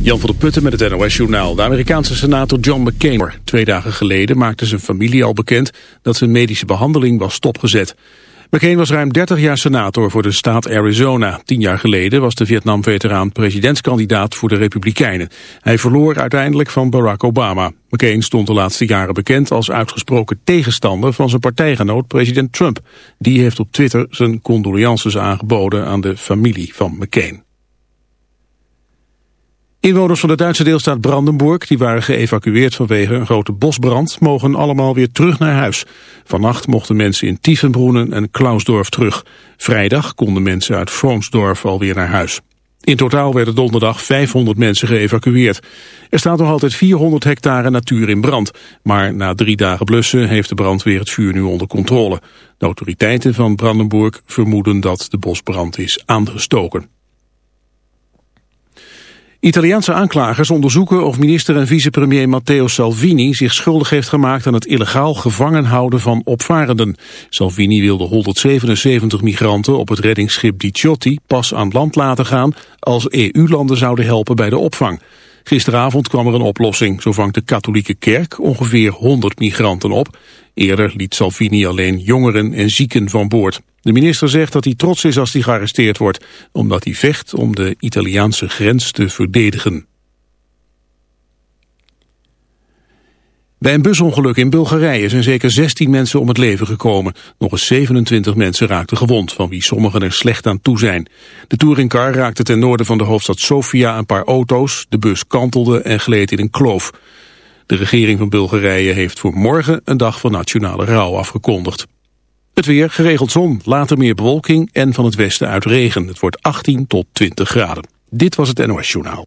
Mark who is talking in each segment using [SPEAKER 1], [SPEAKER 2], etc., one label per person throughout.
[SPEAKER 1] Jan van der Putten met het NOS-journaal. De Amerikaanse senator John McCain. Twee dagen geleden maakte zijn familie al bekend dat zijn medische behandeling was stopgezet. McCain was ruim 30 jaar senator voor de staat Arizona. Tien jaar geleden was de Vietnam-veteraan presidentskandidaat voor de Republikeinen. Hij verloor uiteindelijk van Barack Obama. McCain stond de laatste jaren bekend als uitgesproken tegenstander van zijn partijgenoot president Trump. Die heeft op Twitter zijn condolences aangeboden aan de familie van McCain. Inwoners van de Duitse deelstaat Brandenburg, die waren geëvacueerd vanwege een grote bosbrand, mogen allemaal weer terug naar huis. Vannacht mochten mensen in Tiefenbroenen en Klausdorf terug. Vrijdag konden mensen uit Vroonsdorf alweer naar huis. In totaal werden donderdag 500 mensen geëvacueerd. Er staat nog altijd 400 hectare natuur in brand. Maar na drie dagen blussen heeft de brandweer het vuur nu onder controle. De autoriteiten van Brandenburg vermoeden dat de bosbrand is aangestoken. Italiaanse aanklagers onderzoeken of minister en vicepremier Matteo Salvini zich schuldig heeft gemaakt aan het illegaal gevangen houden van opvarenden. Salvini wilde 177 migranten op het reddingsschip Di Ciotti pas aan land laten gaan als EU-landen zouden helpen bij de opvang. Gisteravond kwam er een oplossing. Zo vangt de katholieke kerk ongeveer 100 migranten op. Eerder liet Salvini alleen jongeren en zieken van boord. De minister zegt dat hij trots is als hij gearresteerd wordt, omdat hij vecht om de Italiaanse grens te verdedigen. Bij een busongeluk in Bulgarije zijn zeker 16 mensen om het leven gekomen. Nog eens 27 mensen raakten gewond, van wie sommigen er slecht aan toe zijn. De touringcar raakte ten noorden van de hoofdstad Sofia een paar auto's. De bus kantelde en gleed in een kloof. De regering van Bulgarije heeft voor morgen een dag van nationale rouw afgekondigd. Het weer, geregeld zon, later meer bewolking en van het westen uit regen. Het wordt 18 tot 20 graden. Dit was het NOS Journaal.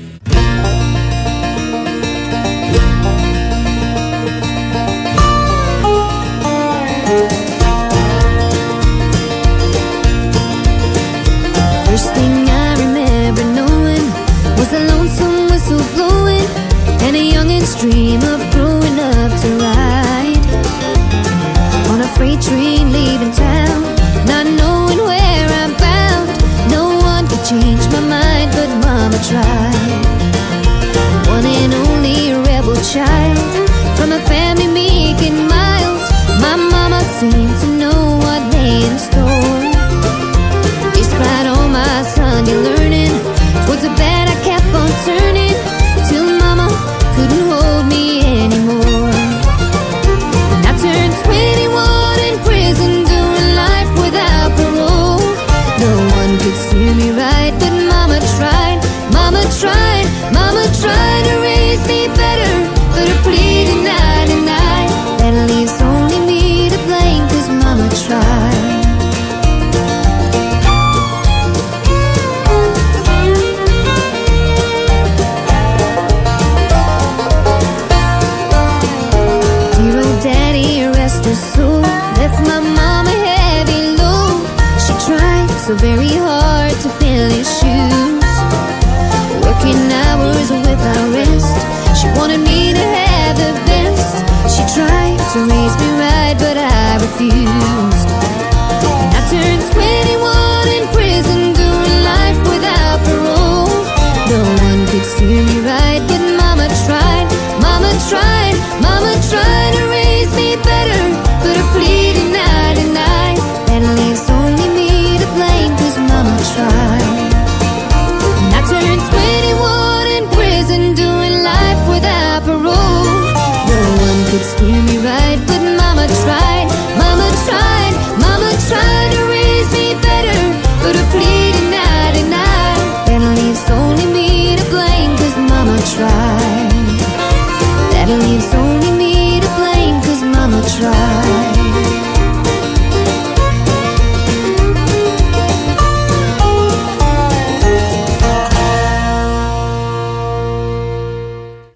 [SPEAKER 2] Dream of growing up to ride on a freight train leaving town, not knowing where I'm bound. No one could change my mind, but Mama tried. try.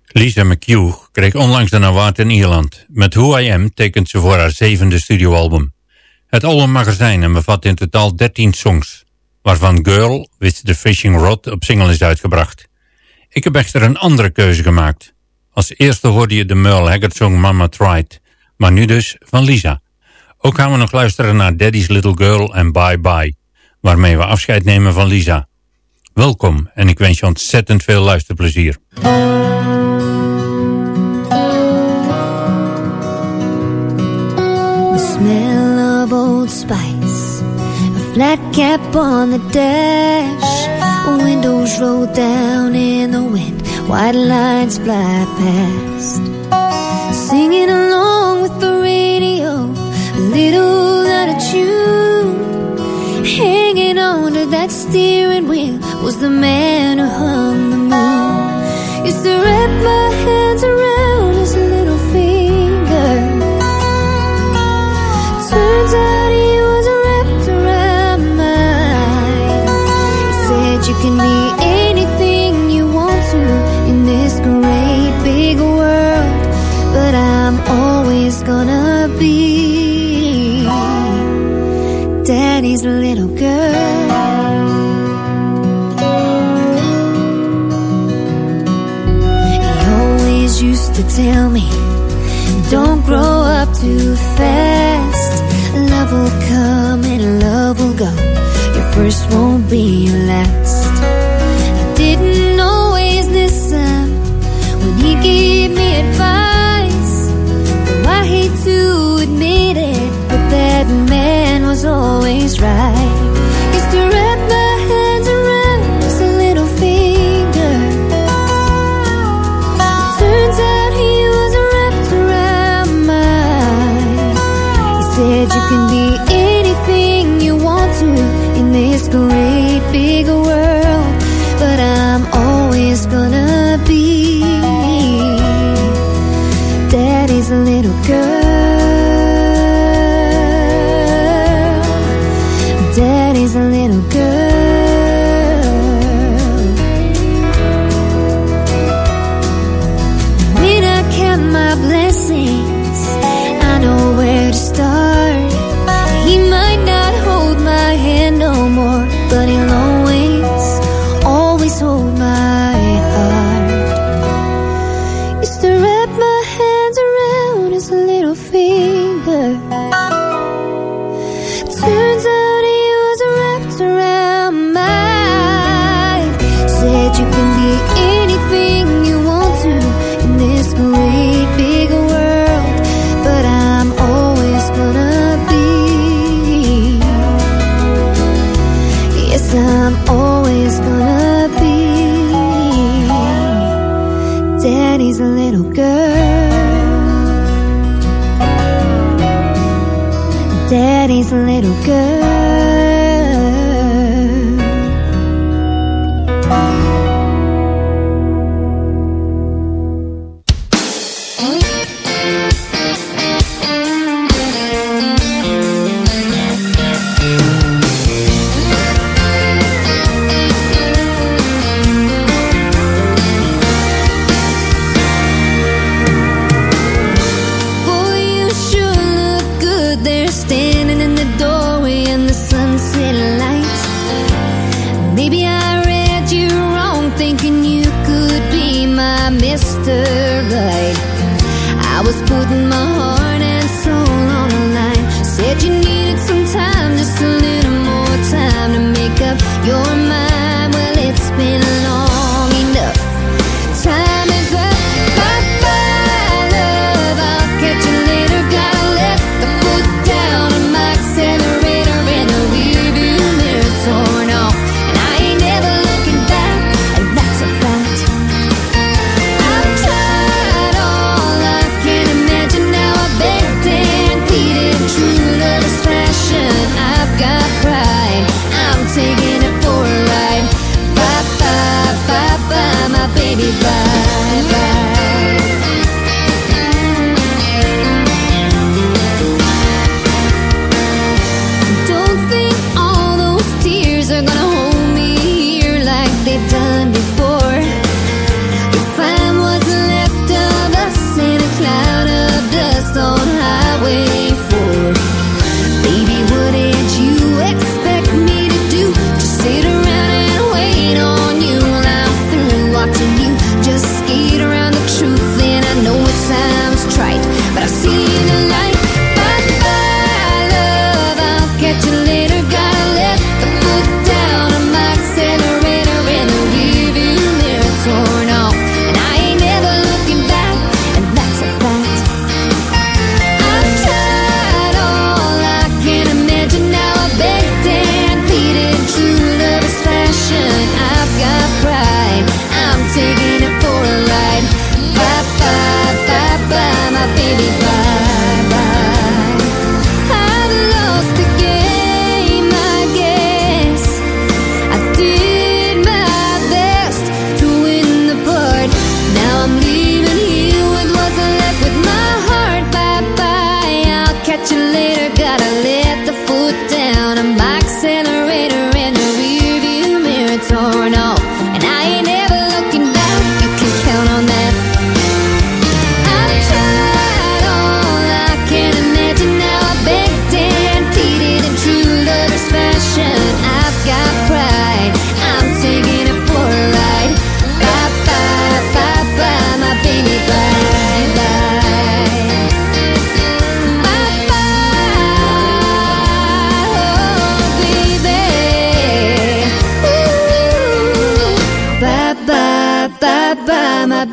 [SPEAKER 3] Lisa McHugh kreeg onlangs een award in Ierland. Met Who I Am tekent ze voor haar zevende studioalbum. Het albummagazijn en bevat in totaal 13 songs, waarvan Girl with the Fishing Rod op single is uitgebracht. Ik heb echter een andere keuze gemaakt. Als eerste hoorde je de Merle Haggard song Mama Tried. Maar nu dus van Lisa. Ook gaan we nog luisteren naar Daddy's Little Girl en Bye Bye. Waarmee we afscheid nemen van Lisa. Welkom en ik wens je ontzettend veel luisterplezier.
[SPEAKER 2] Smell of old spice A flat cap on the dash Windows down wind white lines fly past. Singing along with the radio, a little out of tune. Hanging on to that steering wheel was the man who hung the moon. Used to wrap my hands around. tell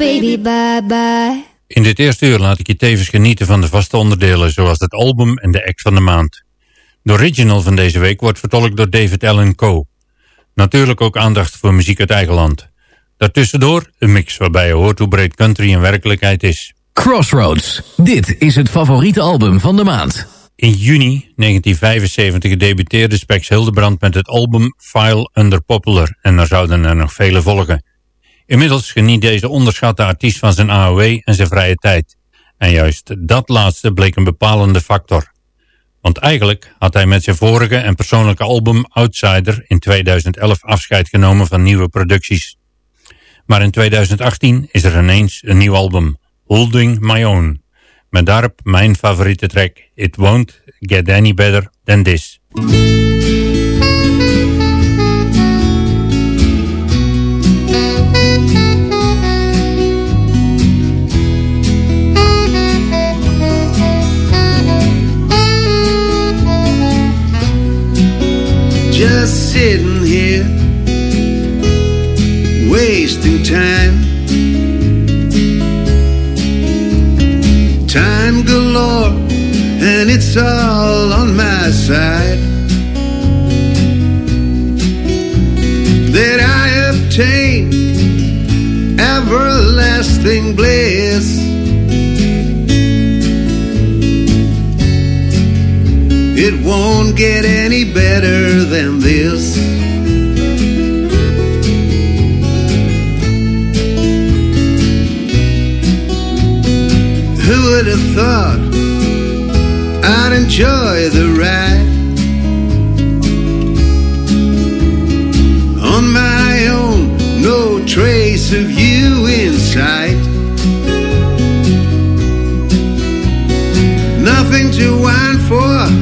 [SPEAKER 2] baby, bye bye.
[SPEAKER 3] In dit eerste uur laat ik je tevens genieten van de vaste onderdelen, zoals het album en de act van de maand. De original van deze week wordt vertolkt door David Allen Coe. Natuurlijk ook aandacht voor muziek uit eigen land. Daartussendoor een mix waarbij je hoort hoe breed country in werkelijkheid is.
[SPEAKER 4] Crossroads, dit is het favoriete album van de maand.
[SPEAKER 3] In juni 1975 debuteerde Spex Hildebrand met het album File Under Popular en er zouden er nog vele volgen. Inmiddels geniet deze onderschatte artiest van zijn AOW en zijn vrije tijd. En juist dat laatste bleek een bepalende factor. Want eigenlijk had hij met zijn vorige en persoonlijke album Outsider in 2011 afscheid genomen van nieuwe producties. Maar in 2018 is er ineens een nieuw album, Holding My Own. Met daarop mijn favoriete track, It Won't Get Any Better Than This.
[SPEAKER 5] Just sitting here wasting time. Time galore, and it's all on my side. That I obtain everlasting bliss. It won't get any better than this. Who would have thought I'd enjoy the ride? On my own, no trace of you in sight. Nothing to whine for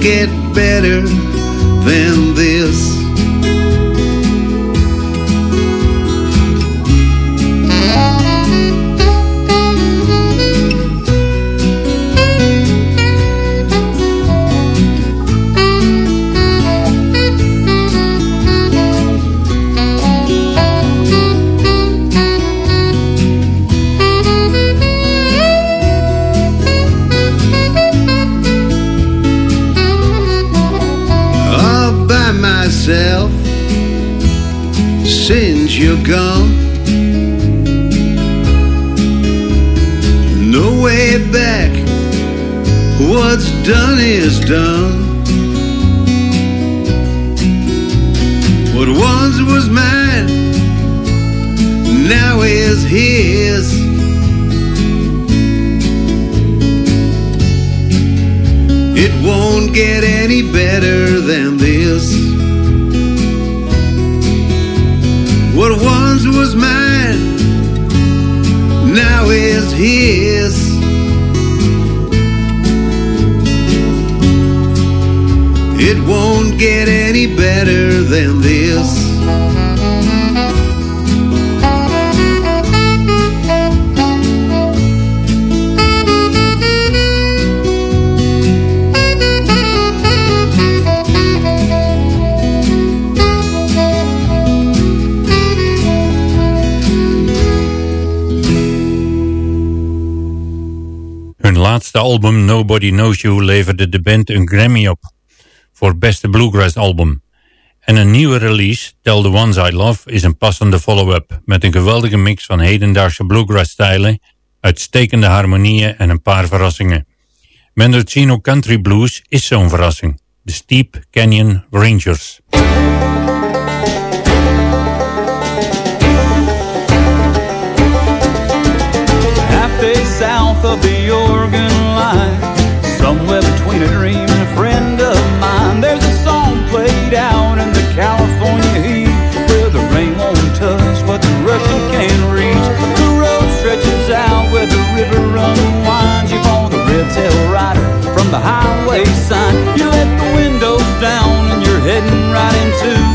[SPEAKER 5] Get better than is his. It won't get any better than this. What once was mine now is his. It won't get any better than this.
[SPEAKER 3] Laatste album Nobody Knows You leverde de band een Grammy op voor beste bluegrass album. En een nieuwe release, Tell the Ones I Love, is een passende follow-up met een geweldige mix van hedendaagse bluegrass stijlen, uitstekende harmonieën en een paar verrassingen. Mendocino Country Blues is zo'n verrassing. De Steep Canyon Rangers.
[SPEAKER 6] south of the Oregon a dream and a friend of mine. There's a song played out in the California heat, where the rain won't touch what the hurricane can reach. The road stretches out where the river unwinds. You follow the red-tail rider from the highway sign. You let the windows down and you're heading right into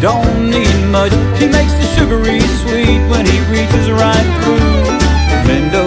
[SPEAKER 6] don't need much. He makes the sugary sweet when he reaches right through.
[SPEAKER 3] Bendo,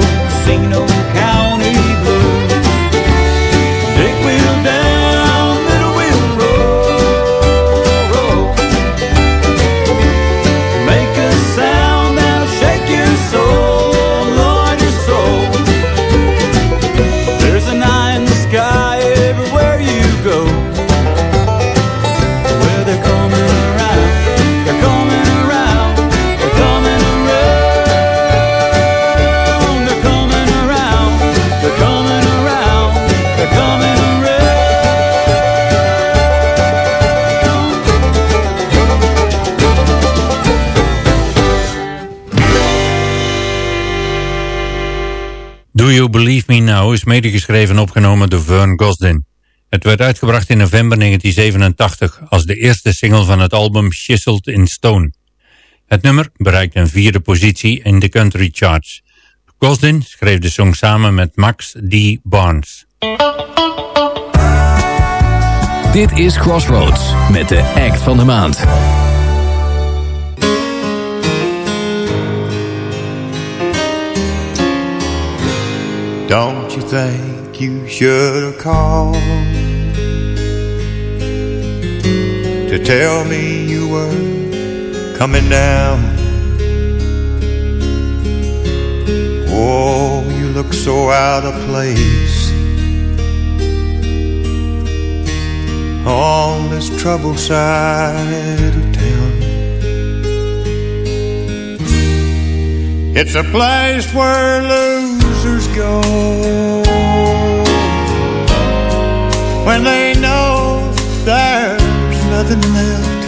[SPEAKER 3] is medegeschreven en opgenomen door Vern Gosdin. Het werd uitgebracht in november 1987 als de eerste single van het album Chiseled in Stone. Het nummer bereikte een vierde positie in de country charts. Gosdin schreef de song samen met Max D. Barnes.
[SPEAKER 4] Dit is Crossroads met de act van de maand.
[SPEAKER 7] Don't you think you should have called to tell me you were coming down? Oh, you look so out of place on this troubled side of town. It's a place where lose when they know there's nothing left.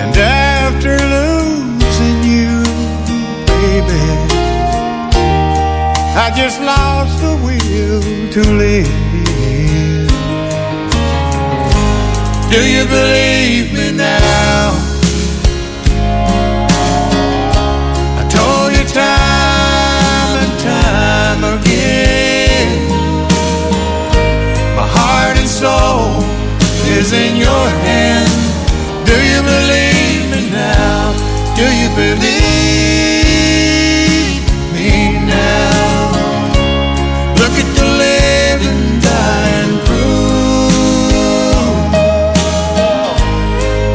[SPEAKER 7] And after losing you, baby, I just lost the will to live. Do you believe? Is in your hand. Do you believe me now? Do you believe me now? Look at the living dying proof.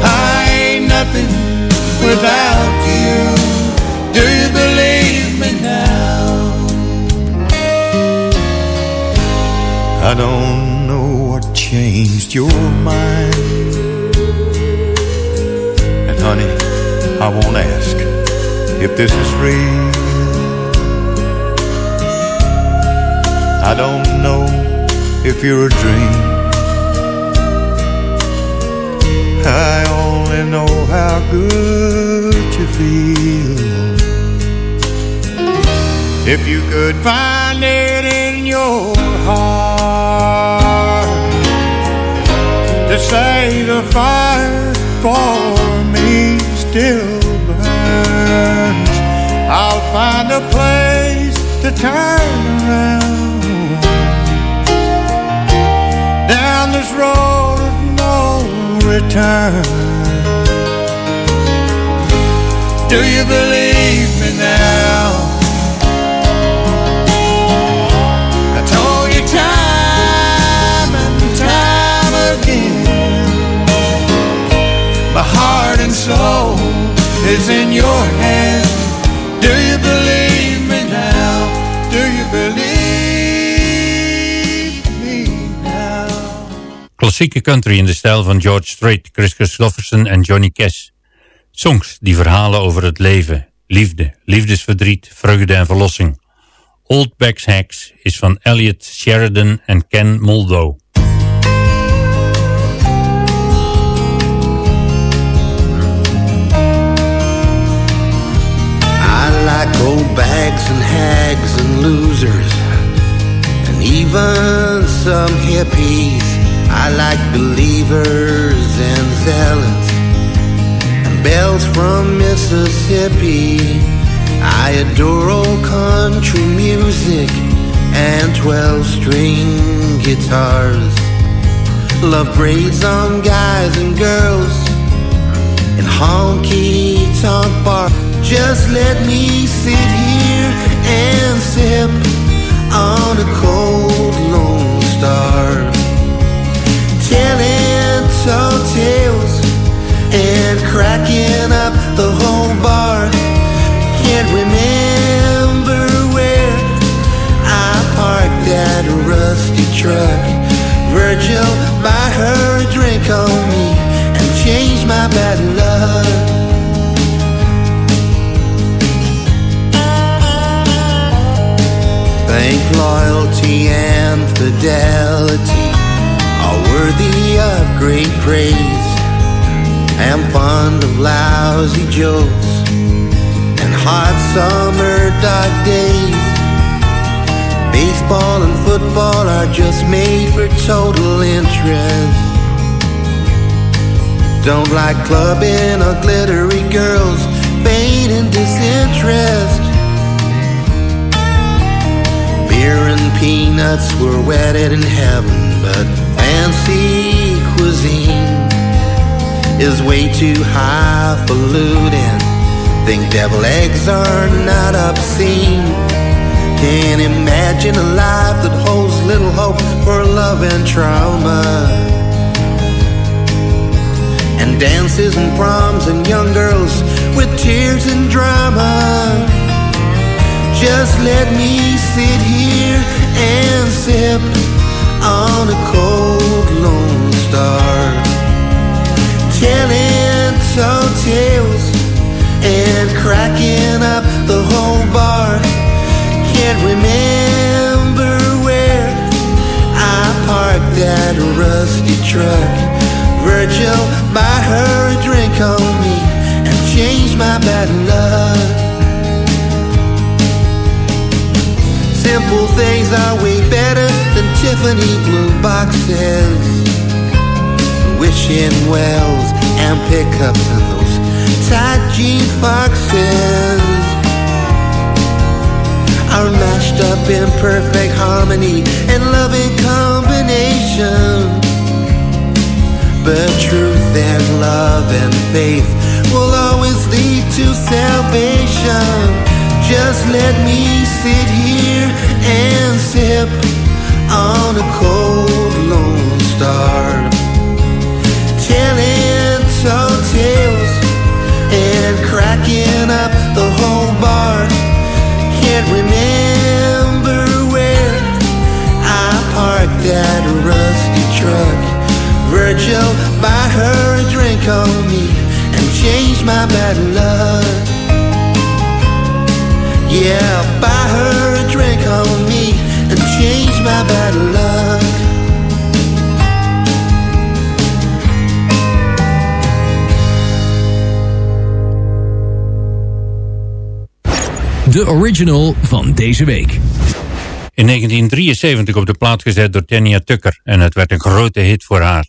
[SPEAKER 7] I ain't nothing without you. Do you believe me now? I don't changed your mind. And honey, I won't ask if this is real. I don't know if you're a dream. I only know how good you feel. If you could find it in your heart to say the fire for me still burns, I'll find a place to turn around down this road of no return. Do you believe me now? Is in your hand. Do you believe me now? Do you believe me now?
[SPEAKER 3] Klassieke country in de stijl van George Strait, Chris Christofferson en Johnny Cash. Songs die verhalen over het leven, liefde, liefdesverdriet, vreugde en verlossing. Old Bags Hacks is van Elliot Sheridan en Ken Moldo.
[SPEAKER 8] I like old bags and hags and losers, and even some hippies. I like believers and zealots, and bells from Mississippi. I adore old country music and 12 string guitars. Love braids on guys and girls And honky tonk bar. Just let me sit here and sip on a cold Lone Star, telling tall tales and cracking up the whole bar. Can't remember where I parked that rusty truck. Virgil buy her a drink on me and change my bad luck. Think loyalty and fidelity are worthy of great praise. I am fond of lousy jokes and hot summer dark days. Baseball and football are just made for total interest. Don't like clubbing or glittery girls, and disinterest. Beer and peanuts were wedded in heaven, but fancy cuisine is way too highfalutin. Think devil eggs are not obscene. Can't imagine a life that holds little hope for love and trauma. And dances and proms and young girls with tears and drama. Just let me sit here and sip on a cold Lone Star, telling tall tales and cracking up the whole bar. Can't remember where I parked that rusty truck. Virgil buy her a drink on me and change my bad luck. Simple things are way better than Tiffany blue boxes. Wishing wells and pickups and those tight jean foxes are mashed up in perfect harmony and loving combination. But truth and love and faith will always lead to salvation. Just let me sit here and sip on a cold lone star. Telling tall tales and cracking up the whole bar. Can't remember where I parked that rusty truck. Virgil, buy her a drink on me and change my bad luck. Yeah, buy her a drink on me and change my bad luck.
[SPEAKER 4] De original van deze week.
[SPEAKER 3] In 1973 op de plaat gezet door Tanya Tucker en het werd een grote hit voor haar.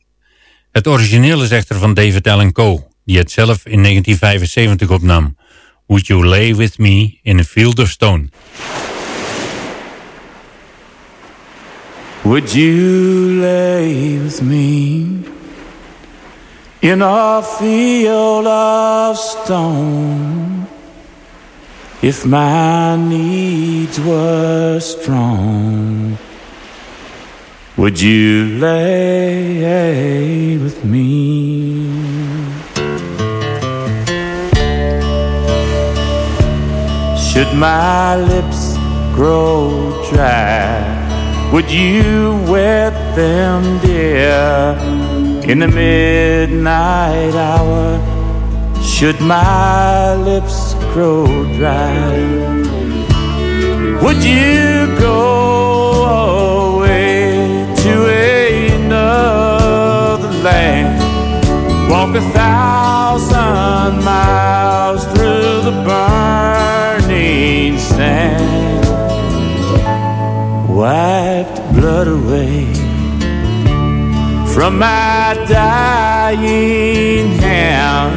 [SPEAKER 3] Het origineel is echter van David Allen Coe, die het zelf in 1975 opnam. Would You Lay With Me in a Field of Stone.
[SPEAKER 9] Would you lay with me in a field of stone if my needs were strong? Would you lay with me? Should my lips grow dry? Would you wet them, dear, in the midnight hour? Should my lips grow dry? Would you go away to another land? Walk a thousand miles through the burning Wipe the blood away From my dying hand.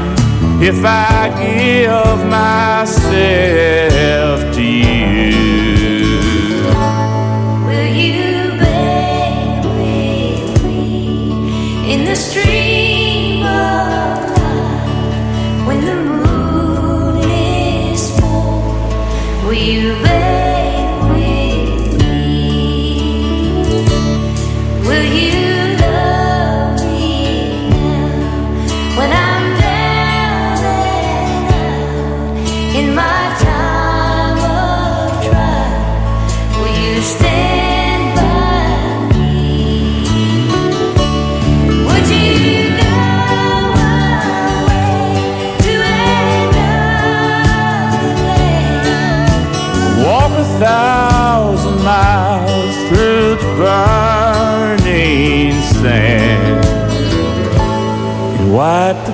[SPEAKER 9] If I give myself to you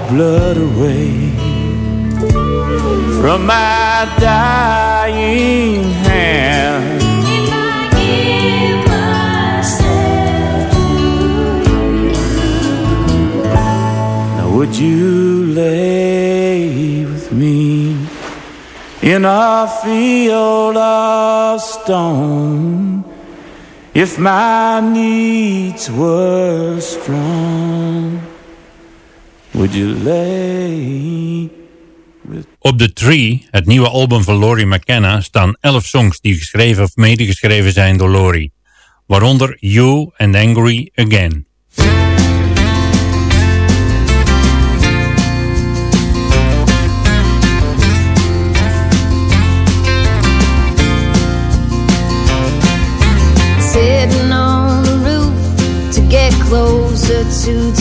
[SPEAKER 9] blood away From my dying hand
[SPEAKER 2] If I give myself
[SPEAKER 9] Now would you lay with me in a field of stone if my needs were strong? Would you lay
[SPEAKER 3] Op The Tree, het nieuwe album van Laurie McKenna, staan 11 songs die geschreven of medegeschreven zijn door Laurie. Waaronder You and Angry Again.
[SPEAKER 2] Sitting on the roof to get closer to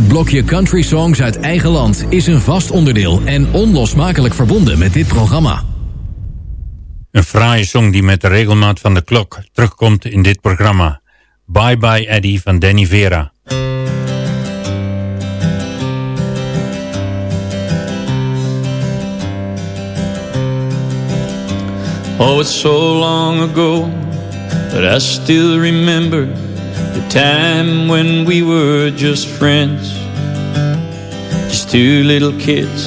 [SPEAKER 4] Het blokje Country Songs uit eigen land is een vast onderdeel en onlosmakelijk verbonden met dit programma.
[SPEAKER 3] Een fraaie song die met de regelmaat van de klok terugkomt in dit programma. Bye Bye Eddie van Danny Vera.
[SPEAKER 10] Oh, it's so long ago, but I still remember the time when we were just friends. Just two little kids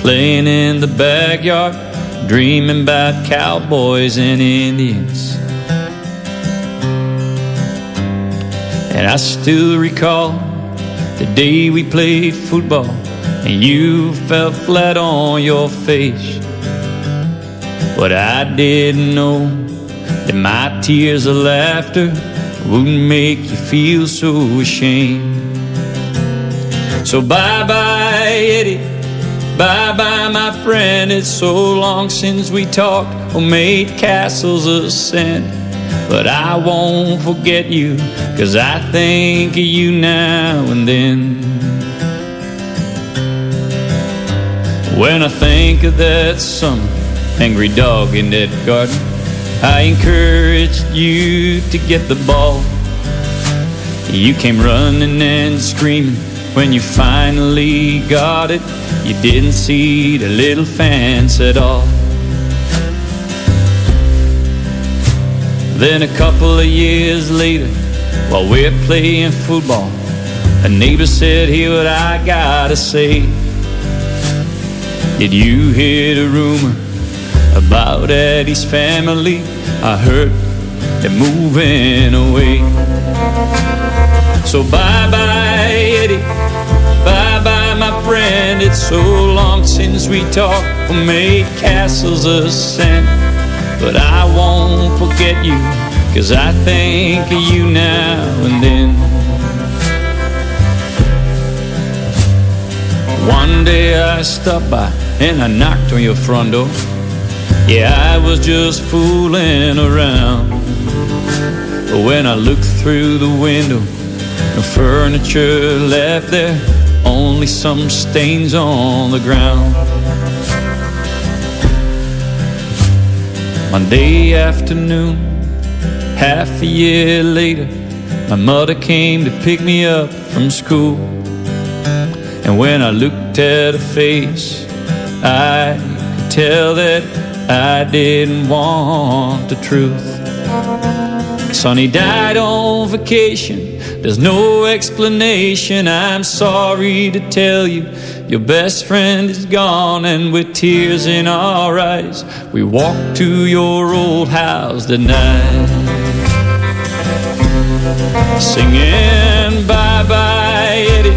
[SPEAKER 10] playing in the backyard, dreaming about cowboys and Indians. And I still recall the day we played football and you fell flat on your face. But I didn't know that my tears of laughter would make you feel so ashamed. So bye bye, Eddie. Bye bye, my friend. It's so long since we talked or made castles of sand. But I won't forget you, cause I think of you now and then. When I think of that summer, angry dog in that garden, I encouraged you to get the ball. You came running and screaming when you finally got it. You didn't see the little fence at all. Then a couple of years later, while we're playing football, a neighbor said, Hear what I gotta say. Did you hear the rumor about Eddie's family? I heard they're moving away. So bye bye, Eddie. Bye bye, my friend. It's so long since we talked or made castles of sand. But I won't forget you, cause I think of you now and then. One day I stopped by and I knocked on your front door. Yeah, I was just fooling around. But when I looked through the window, no furniture left there, only some stains on the ground. Monday afternoon, half a year later, my mother came to pick me up from school. And when I looked at her face, I could tell that I didn't want the truth. Sonny died on vacation. There's no explanation. I'm sorry to tell you, your best friend is gone, and with tears in our eyes, we walked to your old house tonight, singing bye bye Eddie,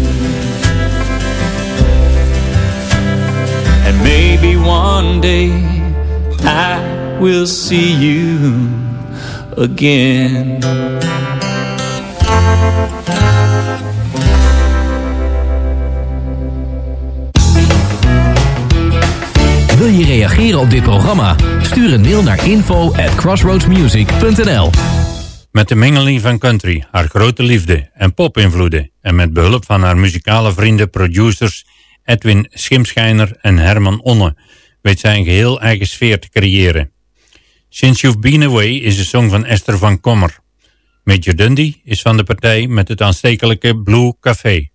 [SPEAKER 10] maybe one day I will see you again.
[SPEAKER 4] Wil je reageren op dit programma? Stuur een mail naar info at crossroadsmusic.nl
[SPEAKER 3] Met de mengeling van country, haar grote liefde en pop-invloeden en met behulp van haar muzikale vrienden, producers Edwin Schimschijner en Herman Onne weet zij een geheel eigen sfeer te creëren. Since You've Been Away is een song van Esther van Kommer. Major Dundee is van de partij met het aanstekelijke Blue Café.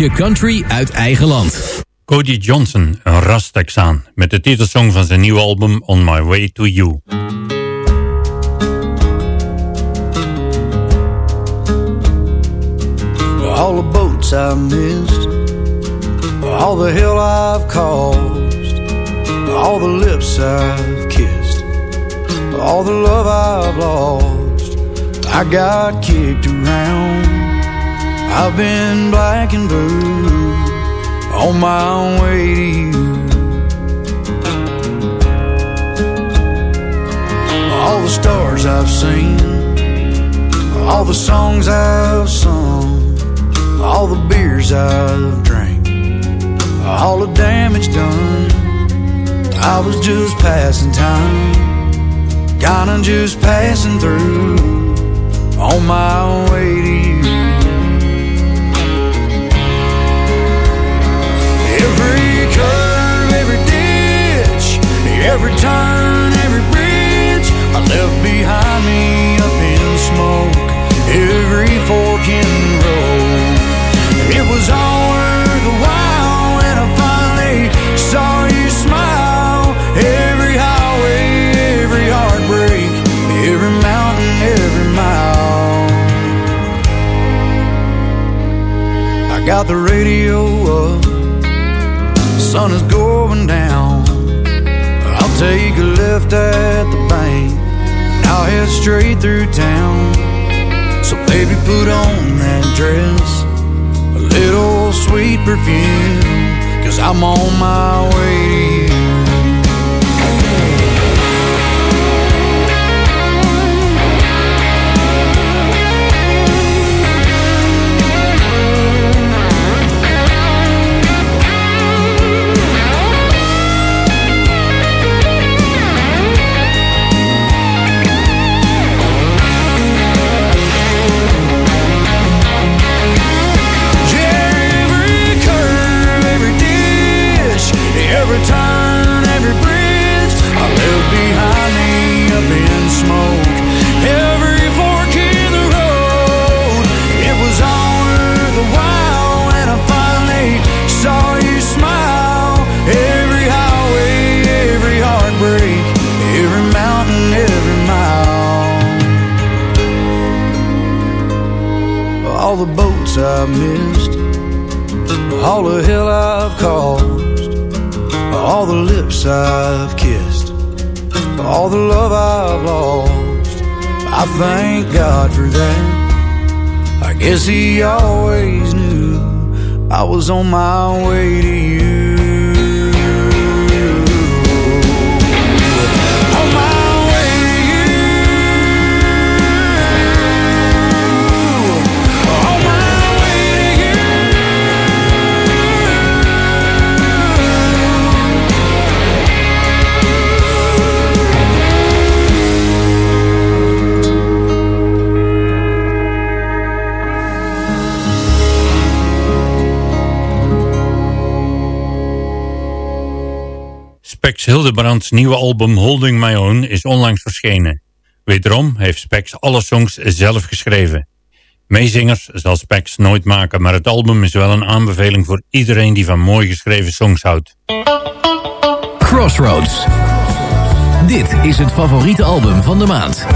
[SPEAKER 4] Blokje Country uit eigen land.
[SPEAKER 3] Cody Johnson, een ras-Texaan, met de titelsong van zijn nieuwe album On My Way To You.
[SPEAKER 11] All the boats I missed, all the hell I've caused, all the lips I've kissed, all the love I've lost. I got kicked around, I've been black and blue on my way to you. All the stars I've seen, all the songs I've sung, all the beers I've drank, all the damage done. I was just passing time, kinda just passing through on my way to you. Every turn, every bridge I left behind me up in smoke. Every fork in the road, it was all worth the while when I finally saw you smile. Every highway, every heartbreak, every mountain, every mile. I got the radio up the sun is going take a left at the bank, I'll head straight through town. So baby, put on that dress, a little sweet perfume, cause I'm on my way guess He always knew I was on my way to you.
[SPEAKER 3] Spex Hildebrands nieuwe album Holding My Own is onlangs verschenen. Wederom heeft Spex alle songs zelf geschreven. Meezingers zal Spex nooit maken, maar het album is wel een aanbeveling voor iedereen die van mooi geschreven songs houdt.
[SPEAKER 5] Crossroads. Dit is het favoriete album van de maand.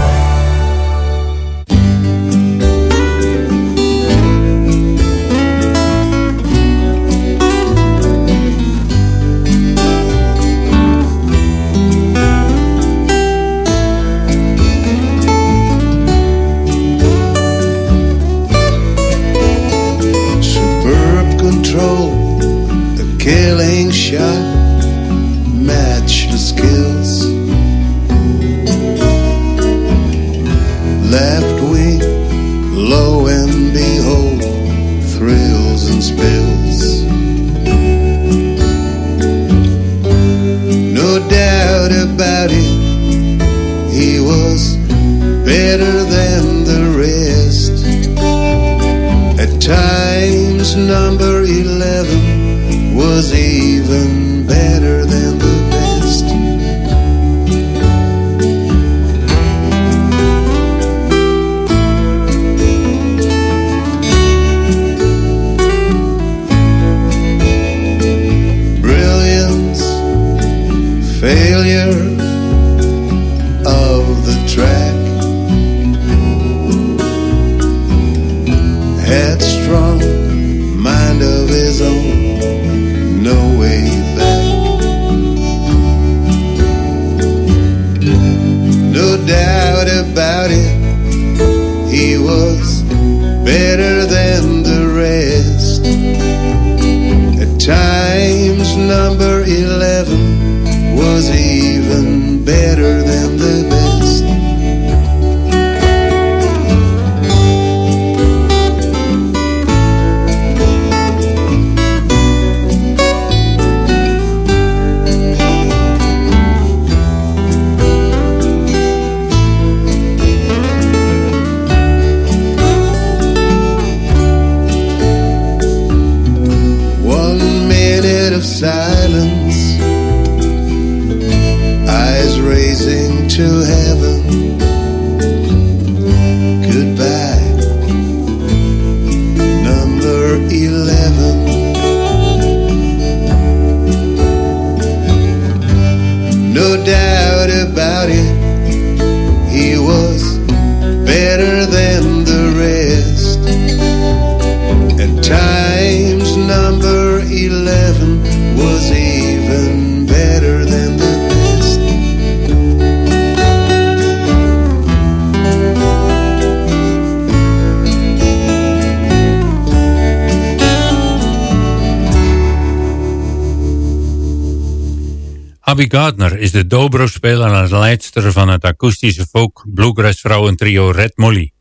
[SPEAKER 3] Is de dobro-speler en leidster van het akoestische folk bluegrass vrouwentrio Red Molly.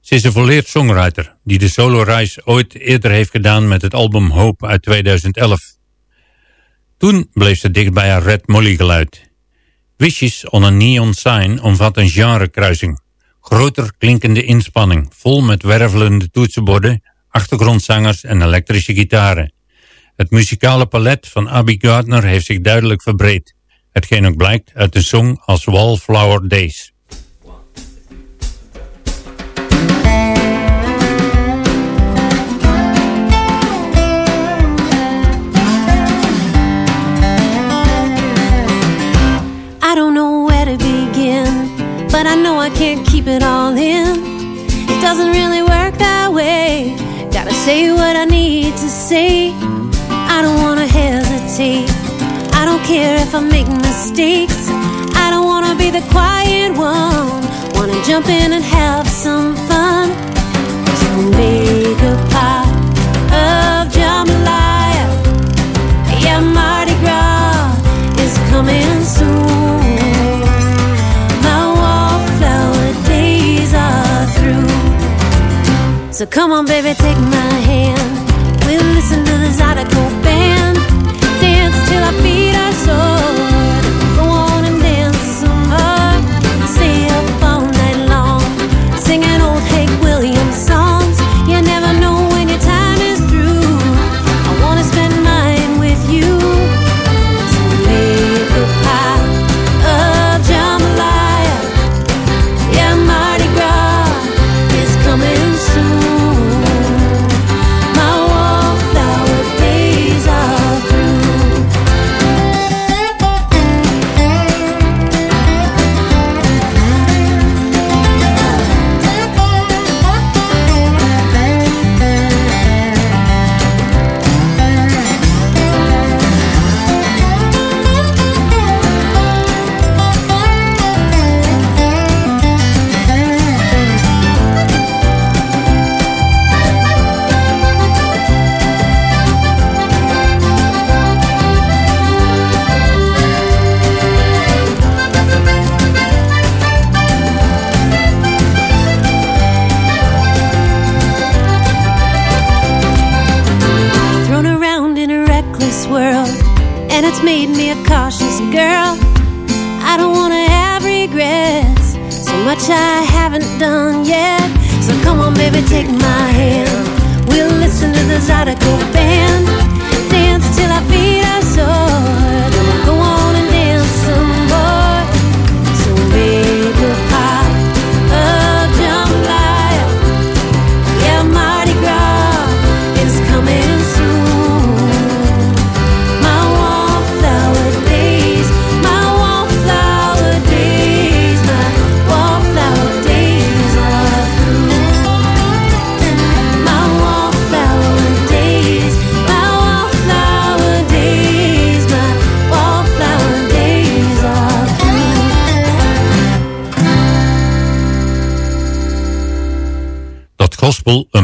[SPEAKER 3] Ze is een volleerd songwriter die de solo-reis ooit eerder heeft gedaan met het album Hope uit 2011. Toen bleef ze dicht bij haar Red Molly geluid. Wishes on a Neon Sign omvat een genrekruising. Groter klinkende inspanning, vol met wervelende toetsenborden, achtergrondzangers en elektrische gitaren. Het muzikale palet van Abby Gardner heeft zich duidelijk verbreed. Hetgeen ook blijkt uit een song als Wallflower Days.
[SPEAKER 2] I don't know where to begin, but I know I can't keep it all in. It doesn't really work that way. Gotta say what I need to say. I don't wanna hesitate. I don't care if I make mistakes. I don't wanna be the quiet one. Wanna jump in and have some fun. So make a pie of jambalaya. Yeah, Mardi Gras is coming soon. My wallflower days are through. So come on, baby, take my hand. We'll listen to the Zydeco band. Dance till our feet and it's made me a cautious girl. I don't wanna have regrets, so much I haven't done yet. So come on, baby, take my hand. We'll listen to the Zydeco band,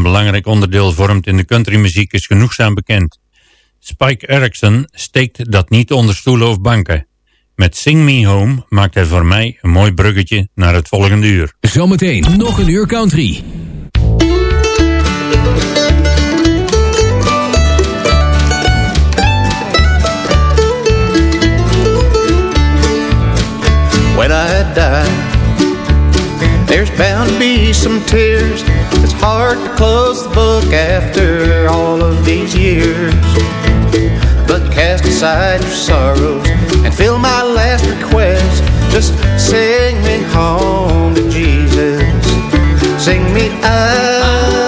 [SPEAKER 3] belangrijk onderdeel vormt in de countrymuziek is genoegzaam bekend. Spike Erickson steekt dat niet onder stoelen of banken. Met Sing Me Home maakt hij voor mij een mooi bruggetje naar het volgende uur.
[SPEAKER 4] Zometeen nog een uur country.
[SPEAKER 12] when I die. There's bound to be some tears. It's hard to close the book after all of these years. But cast aside your sorrows and fill my last request. Just sing me home to Jesus. Sing me, I'll